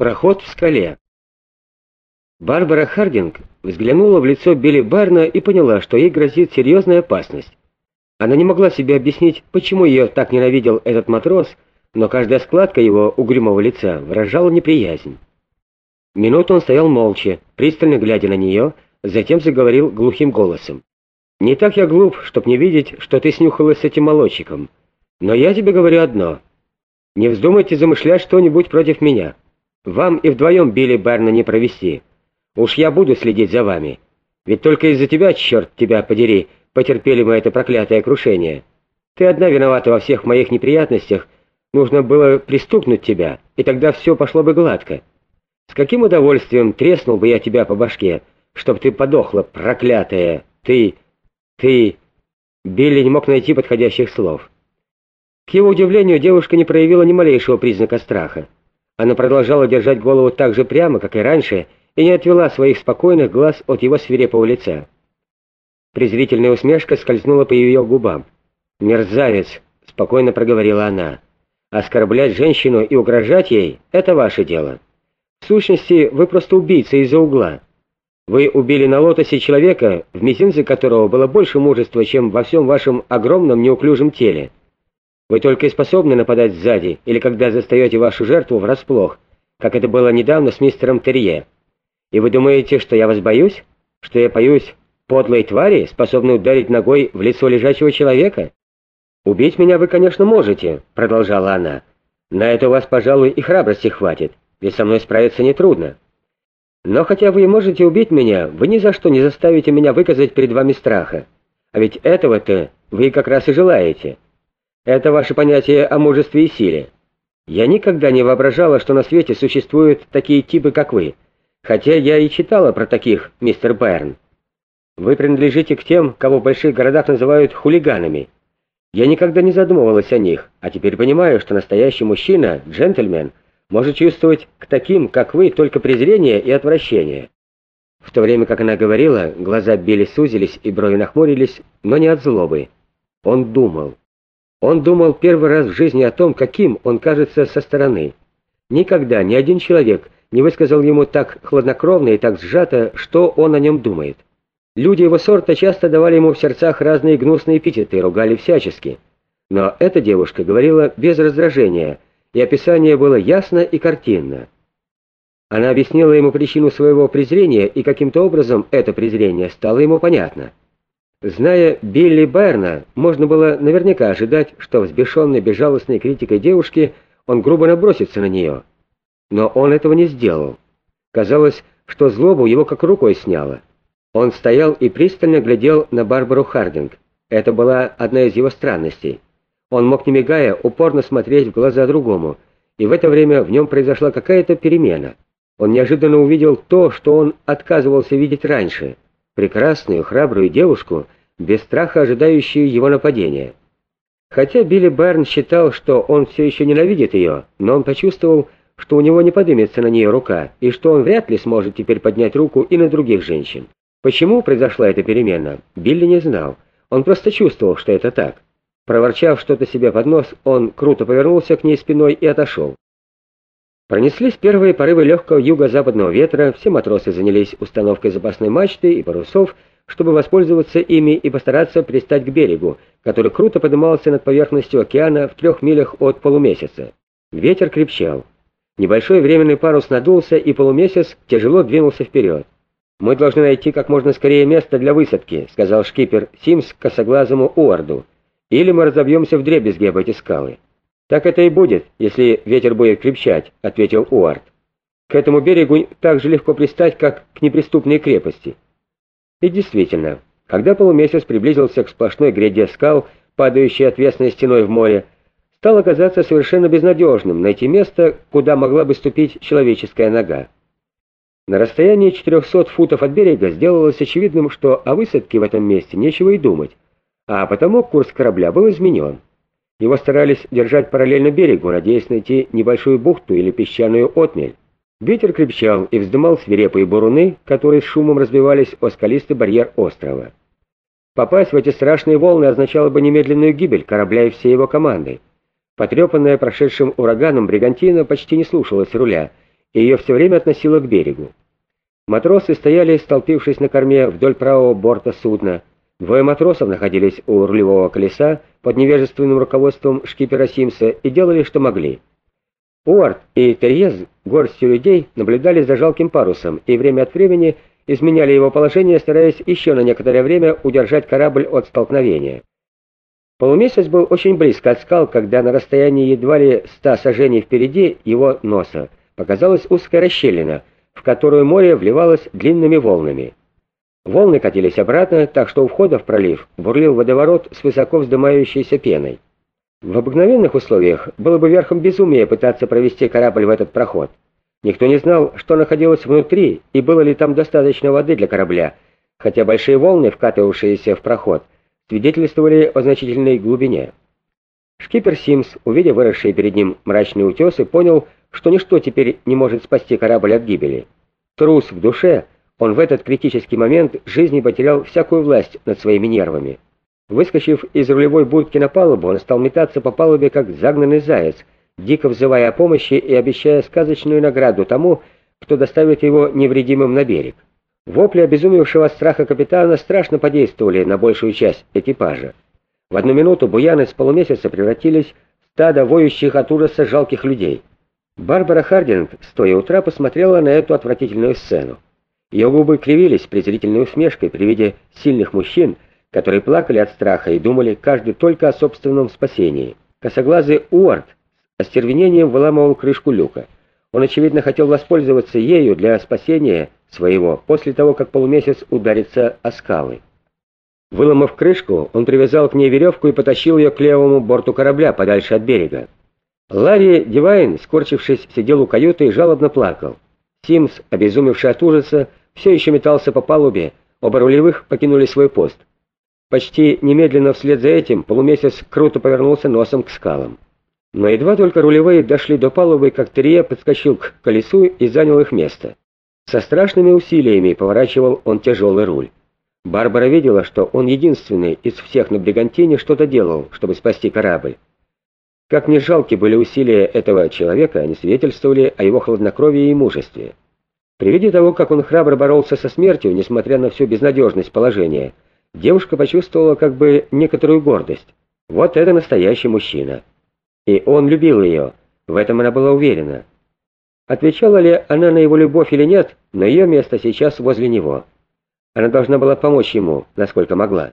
Проход в скале. Барбара Хардинг взглянула в лицо Билли Барна и поняла, что ей грозит серьезная опасность. Она не могла себе объяснить, почему ее так ненавидел этот матрос, но каждая складка его угрюмого лица выражала неприязнь. Минуту он стоял молча, пристально глядя на нее, затем заговорил глухим голосом. «Не так я глуп, чтоб не видеть, что ты снюхалась с этим молодчиком. Но я тебе говорю одно. Не вздумайте замышлять что-нибудь против меня». Вам и вдвоем Билли Барна не провести. Уж я буду следить за вами. Ведь только из-за тебя, черт тебя подери, потерпели мы это проклятое крушение. Ты одна виновата во всех моих неприятностях. Нужно было пристукнуть тебя, и тогда все пошло бы гладко. С каким удовольствием треснул бы я тебя по башке, чтоб ты подохла, проклятая. Ты... ты...» Билли не мог найти подходящих слов. К его удивлению, девушка не проявила ни малейшего признака страха. Она продолжала держать голову так же прямо, как и раньше, и не отвела своих спокойных глаз от его свирепого лица. Презрительная усмешка скользнула по ее губам. «Мерзавец!» — спокойно проговорила она. «Оскорблять женщину и угрожать ей — это ваше дело. В сущности, вы просто убийца из-за угла. Вы убили на лотосе человека, в мизинце которого было больше мужества, чем во всем вашем огромном неуклюжем теле. Вы только и способны нападать сзади, или когда застаете вашу жертву врасплох, как это было недавно с мистером Терье. И вы думаете, что я вас боюсь? Что я боюсь подлой твари, способной ударить ногой в лицо лежачего человека? «Убить меня вы, конечно, можете», — продолжала она. «На это у вас, пожалуй, и храбрости хватит, ведь со мной справиться нетрудно. Но хотя вы и можете убить меня, вы ни за что не заставите меня выказать перед вами страха. А ведь этого-то вы как раз и желаете». Это ваше понятие о мужестве и силе. Я никогда не воображала, что на свете существуют такие типы, как вы. Хотя я и читала про таких, мистер Байрон. Вы принадлежите к тем, кого в больших городах называют хулиганами. Я никогда не задумывалась о них, а теперь понимаю, что настоящий мужчина, джентльмен, может чувствовать к таким, как вы, только презрение и отвращение. В то время, как она говорила, глаза Билли сузились и брови нахмурились, но не от злобы. Он думал. Он думал первый раз в жизни о том, каким он кажется со стороны. Никогда ни один человек не высказал ему так хладнокровно и так сжато, что он о нем думает. Люди его сорта часто давали ему в сердцах разные гнусные эпитеты, ругали всячески. Но эта девушка говорила без раздражения, и описание было ясно и картинно. Она объяснила ему причину своего презрения, и каким-то образом это презрение стало ему понятно. Зная Билли Берна, можно было наверняка ожидать, что взбешенной безжалостной критикой девушки он грубо набросится на нее. Но он этого не сделал. Казалось, что злобу его как рукой сняло. Он стоял и пристально глядел на Барбару Хардинг. Это была одна из его странностей. Он мог, не мигая, упорно смотреть в глаза другому, и в это время в нем произошла какая-то перемена. Он неожиданно увидел то, что он отказывался видеть раньше — прекрасную, храбрую девушку, без страха ожидающую его нападения. Хотя Билли Барн считал, что он все еще ненавидит ее, но он почувствовал, что у него не поднимется на нее рука, и что он вряд ли сможет теперь поднять руку и на других женщин. Почему произошла эта перемена, Билли не знал. Он просто чувствовал, что это так. Проворчав что-то себе под нос, он круто повернулся к ней спиной и отошел. Пронеслись первые порывы легкого юго-западного ветра, все матросы занялись установкой запасной мачты и парусов, чтобы воспользоваться ими и постараться пристать к берегу, который круто поднимался над поверхностью океана в трех милях от полумесяца. Ветер крепчал. Небольшой временный парус надулся, и полумесяц тяжело двинулся вперед. «Мы должны найти как можно скорее место для высадки», — сказал шкипер Симс косоглазому Уарду. «Или мы разобьемся в дребезги об эти скалы». «Так это и будет, если ветер будет крепчать», — ответил Уарт. «К этому берегу так же легко пристать, как к неприступной крепости». И действительно, когда полумесяц приблизился к сплошной гряде скал, падающей отвесной стеной в море, стало казаться совершенно безнадежным найти место, куда могла бы ступить человеческая нога. На расстоянии 400 футов от берега сделалось очевидным, что о высадке в этом месте нечего и думать, а потому курс корабля был изменен. Его старались держать параллельно берегу, надеясь найти небольшую бухту или песчаную отмель. Ветер крепчал и вздымал свирепые буруны, которые с шумом разбивались о скалистый барьер острова. Попасть в эти страшные волны означало бы немедленную гибель корабля и всей его команды. Потрепанная прошедшим ураганом бригантина почти не слушалась руля, и ее все время относило к берегу. Матросы стояли, столпившись на корме вдоль правого борта судна. Двое матросов находились у рулевого колеса под невежественным руководством шкипера Симса и делали, что могли. Уарт и Терьез горстью людей наблюдали за жалким парусом и время от времени изменяли его положение, стараясь еще на некоторое время удержать корабль от столкновения. Полумесяц был очень близко от скал, когда на расстоянии едва ли ста сажений впереди его носа показалась узкая расщелина, в которую море вливалось длинными волнами. Волны катились обратно, так что у входа в пролив бурлил водоворот с высоко вздымающейся пеной. В обыкновенных условиях было бы верхом безумия пытаться провести корабль в этот проход. Никто не знал, что находилось внутри и было ли там достаточно воды для корабля, хотя большие волны, вкатывавшиеся в проход, свидетельствовали о значительной глубине. Шкипер Симс, увидев выросшие перед ним мрачные утесы, понял, что ничто теперь не может спасти корабль от гибели. Трус в душе, он в этот критический момент жизни потерял всякую власть над своими нервами. Выскочив из рулевой будки на палубу, он стал метаться по палубе, как загнанный заяц, дико взывая о помощи и обещая сказочную награду тому, кто доставит его невредимым на берег. Вопли обезумевшего страха капитана страшно подействовали на большую часть экипажа. В одну минуту буяны с полумесяца превратились в стадо воющих от ужаса жалких людей. Барбара Хардинг, стоя у трапа, посмотрела на эту отвратительную сцену. Ее губы кривились презрительной усмешкой при виде сильных мужчин, которые плакали от страха и думали каждый только о собственном спасении. Косоглазый Уарт с остервенением выламывал крышку люка. Он, очевидно, хотел воспользоваться ею для спасения своего после того, как полумесяц ударится о скалы. Выломав крышку, он привязал к ней веревку и потащил ее к левому борту корабля, подальше от берега. Ларри Дивайн, скорчившись, сидел у каюты и жалобно плакал. Симс, обезумевший от ужаса, все еще метался по палубе, оба рулевых покинули свой пост. Почти немедленно вслед за этим полумесяц круто повернулся носом к скалам. Но едва только рулевые дошли до палубы, как Терье подскочил к колесу и занял их место. Со страшными усилиями поворачивал он тяжелый руль. Барбара видела, что он единственный из всех на Бригантине что-то делал, чтобы спасти корабль. Как ни жалки были усилия этого человека, они свидетельствовали о его хладнокровии и мужестве. При виде того, как он храбро боролся со смертью, несмотря на всю безнадежность положения, девушка почувствовала как бы некоторую гордость. Вот это настоящий мужчина. И он любил ее, в этом она была уверена. Отвечала ли она на его любовь или нет, но ее место сейчас возле него. Она должна была помочь ему, насколько могла.